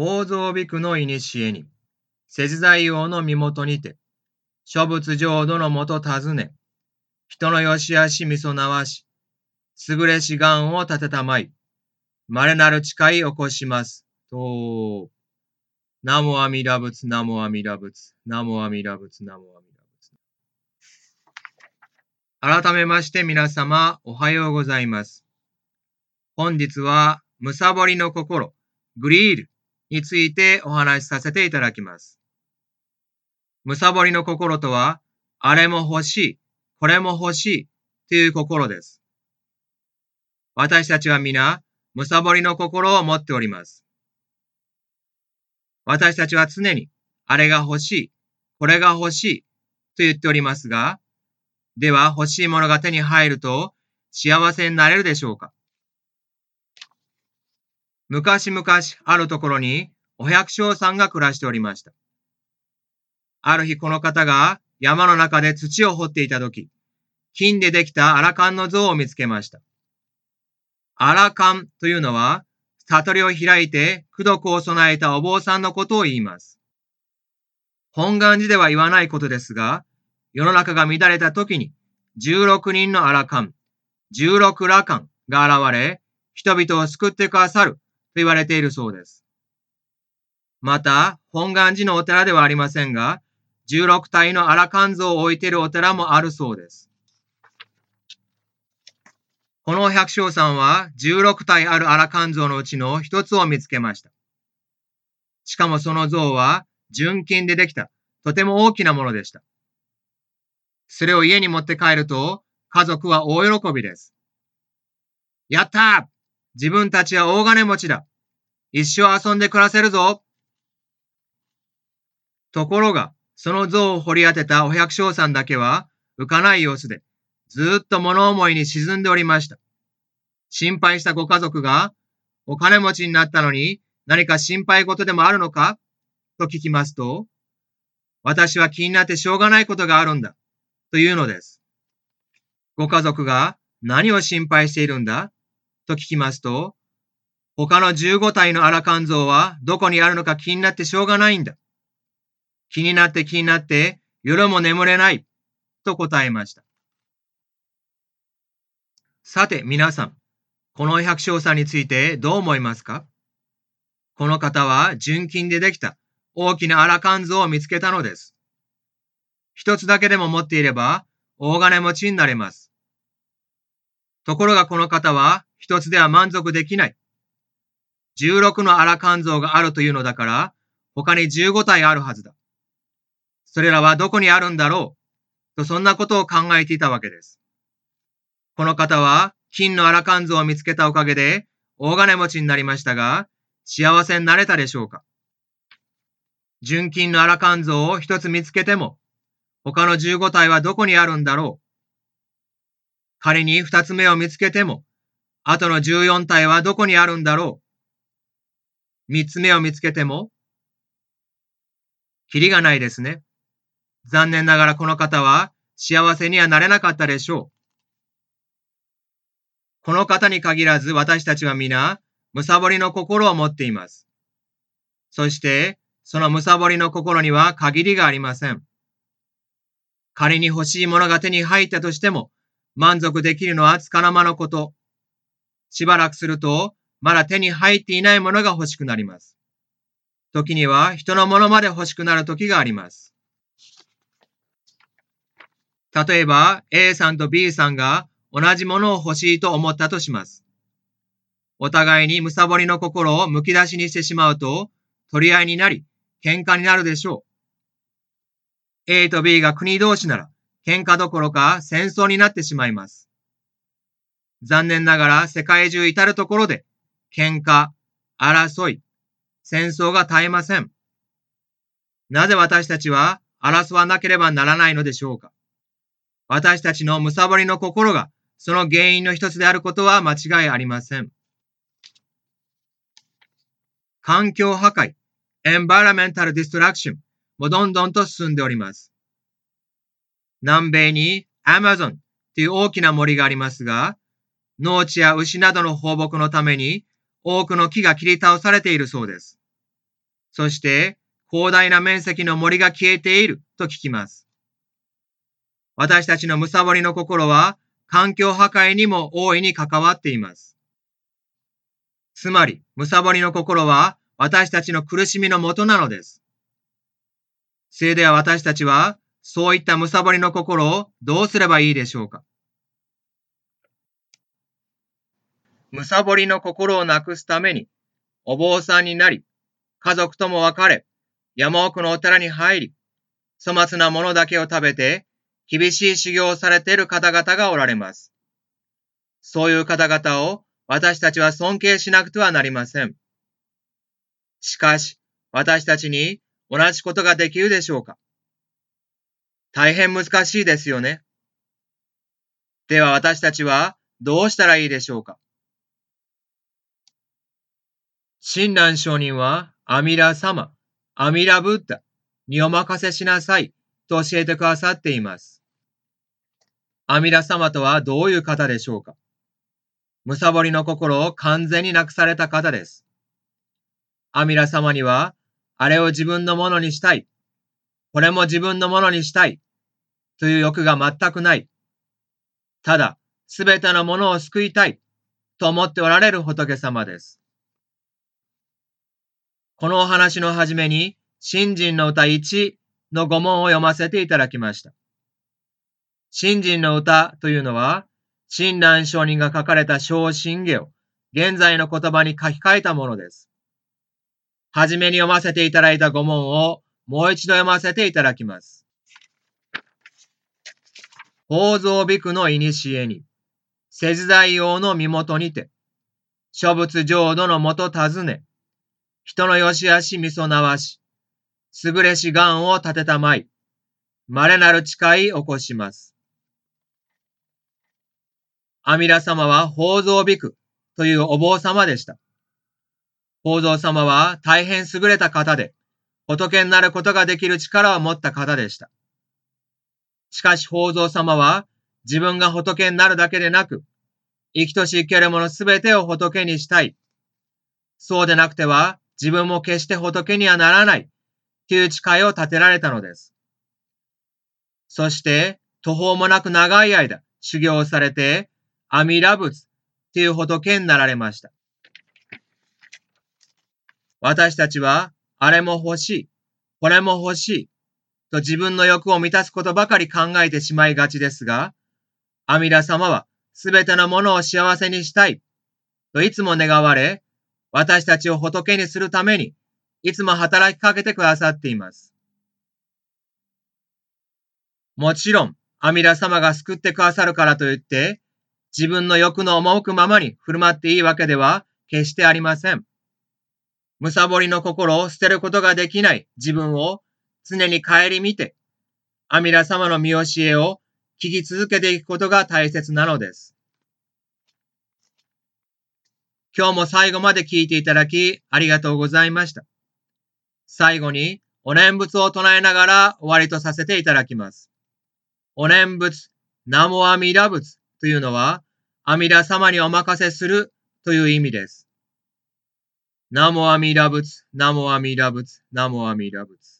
宝蔵ビクの古に、節材王の身元にて、諸仏浄土のもと尋ね、人のよしあしみそなわし、優れしがんを立てたまい、稀なる誓い起こします。と、ナモアミラブツ、ナモアミラブツ、ナモアミラブツ、ナモアミラブツ。改めまして皆様、おはようございます。本日は、むさぼりの心、グリールについてお話しさせていただきます。むさぼりの心とは、あれも欲しい、これも欲しいという心です。私たちは皆、むさぼりの心を持っております。私たちは常に、あれが欲しい、これが欲しいと言っておりますが、では欲しいものが手に入ると幸せになれるでしょうか？昔々あるところにお百姓さんが暮らしておりました。ある日この方が山の中で土を掘っていたとき、金でできたアラカンの像を見つけました。アラカンというのは、悟りを開いて功徳を備えたお坊さんのことを言います。本願寺では言わないことですが、世の中が乱れた時に、16人のアラカン、16羅漢が現れ、人々を救ってくださると言われているそうです。また、本願寺のお寺ではありませんが、16体の荒肝臓を置いているお寺もあるそうです。この百姓さんは16体ある荒肝臓のうちの一つを見つけました。しかもその像は純金でできた、とても大きなものでした。それを家に持って帰ると、家族は大喜びです。やった自分たちは大金持ちだ。一生遊んで暮らせるぞ。ところが、その像を掘り当てたお百姓さんだけは浮かない様子で、ずっと物思いに沈んでおりました。心配したご家族が、お金持ちになったのに何か心配事でもあるのか？と聞きますと、私は気になってしょうがないことがあるんだ。というのです。ご家族が何を心配しているんだ？と聞きますと、他の15体のアラカン像はどこにあるのか気になってしょうがないんだ。気になって気になって夜も眠れない。と答えました。さて皆さん、この百姓さんについてどう思いますか？この方は純金でできた大きなアラカン像を見つけたのです。一つだけでも持っていれば大金持ちになれます。ところがこの方は一つでは満足できない。16のアラカン像があるというのだから、他に15体あるはずだ。それらはどこにあるんだろう？とそんなことを考えていたわけです。この方は金のアラカン像を見つけたおかげで大金持ちになりましたが、幸せになれたでしょうか？純金のアラカン像を一つ見つけても、他の15体はどこにあるんだろう？仮に二つ目を見つけても、後の14体はどこにあるんだろう？三つ目を見つけても、キリがないですね。残念ながらこの方は幸せにはなれなかったでしょう。この方に限らず私たちは皆、むさぼりの心を持っています。そして、そのむさぼりの心には限りがありません。仮に欲しいものが手に入ったとしても、満足できるのはつかの間のこと。しばらくすると、まだ手に入っていないものが欲しくなります。時には人のものまで欲しくなる時があります。例えば A さんと B さんが同じものを欲しいと思ったとします。お互いにむさぼりの心をむき出しにしてしまうと取り合いになり喧嘩になるでしょう。A と B が国同士なら喧嘩どころか戦争になってしまいます。残念ながら世界中至るところで喧嘩、争い、戦争が絶えません。なぜ私たちは争わなければならないのでしょうか私たちのむさぼりの心がその原因の一つであることは間違いありません。環境破壊、エンバイラメンタルディストラクションもどんどんと進んでおります。南米にアマゾンという大きな森がありますが、農地や牛などの放牧のために多くの木が切り倒されているそうです。そして広大な面積の森が消えていると聞きます。私たちの貪りの心は環境破壊にも大いに関わっています。つまり、貪りの心は私たちの苦しみのもとなのです。それでは私たちは、そういった貪りの心をどうすればいいでしょうか貪りの心をなくすために、お坊さんになり、家族とも別れ、山奥のお寺に入り、粗末なものだけを食べて、厳しい修行をされている方々がおられます。そういう方々を私たちは尊敬しなくてはなりません。しかし、私たちに同じことができるでしょうか大変難しいですよね。では私たちはどうしたらいいでしょうか親鸞上人はアミラ様、アミラブッダにお任せしなさいと教えてくださっています。アミラ様とはどういう方でしょうか？むさぼりの心を完全になくされた方です。アミラ様には、あれを自分のものにしたい。これも自分のものにしたい。という欲が全くない。ただ、すべてのものを救いたい。と思っておられる仏様です。このお話の始めに、新人の歌1の語問を読ませていただきました。新人の歌というのは、親鸞上人が書かれた小信下を現在の言葉に書き換えたものです。はじめに読ませていただいた語問をもう一度読ませていただきます。法蔵美句の古に、世時代用の身元にて、諸仏浄土のもと尋ね、人のよしあしみそなわし、優れし願を立てたまい、稀なる誓い起こします。阿弥陀様は宝蔵美句というお坊様でした。宝蔵様は大変優れた方で、仏になることができる力を持った方でした。しかし宝蔵様は自分が仏になるだけでなく、生きとし生けるものすべてを仏にしたい。そうでなくては自分も決して仏にはならない。という誓いを立てられたのです。そして、途方もなく長い間修行されて、阿弥陀仏っていう仏になられました。私たちは、あれも欲しい、これも欲しい、と自分の欲を満たすことばかり考えてしまいがちですが、阿弥陀様はすべてのものを幸せにしたい、といつも願われ、私たちを仏にするために、いつも働きかけてくださっています。もちろん、阿弥陀様が救ってくださるからといって、自分の欲の赴くままに振る舞っていいわけでは決してありません。むさぼりの心を捨てることができない自分を常に顧みて、阿弥陀様の見教えを聞き続けていくことが大切なのです。今日も最後まで聞いていただきありがとうございました。最後にお念仏を唱えながら終わりとさせていただきます。お念仏、南無阿弥陀仏というのは、阿弥陀様にお任せするという意味です。ナモ阿弥陀仏、ナモ阿弥陀仏、ナモ阿弥陀仏。